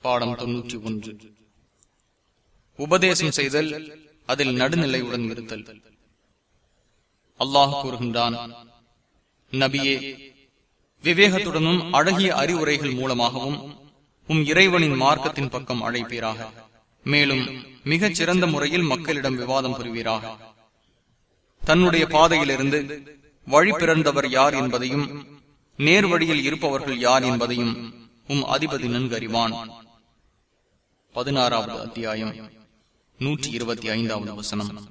பாடம் தொன்னூற்றி ஒன்று. உபதேசம் செய்தல் அதில் நடுநிலையுடன் இருத்தல். அல்லாஹ் கூறுகின்றான் நபியே விவேகத்துடனும் அழகிய அறிவுரைகள் மூலமாகவும் உம் இறைவனின் மார்க்கத்தின் பக்கம் அழைப்பீராக. மேலும் மிகச் சிறந்த முறையில் மக்களிடம் விவாதம் புரிவீராக. தன்னுடைய பாதையிலிருந்து வழி பிறந்தவர் யார் என்பதையும் நேர்வழியில் இருப்பவர்கள் யார் என்பதையும் உம் அதிபதி நன்கறிவான். பதினாறாவது அத்தியாயம். நூற்றி இருபத்தி ஐந்தாவது வசனம்.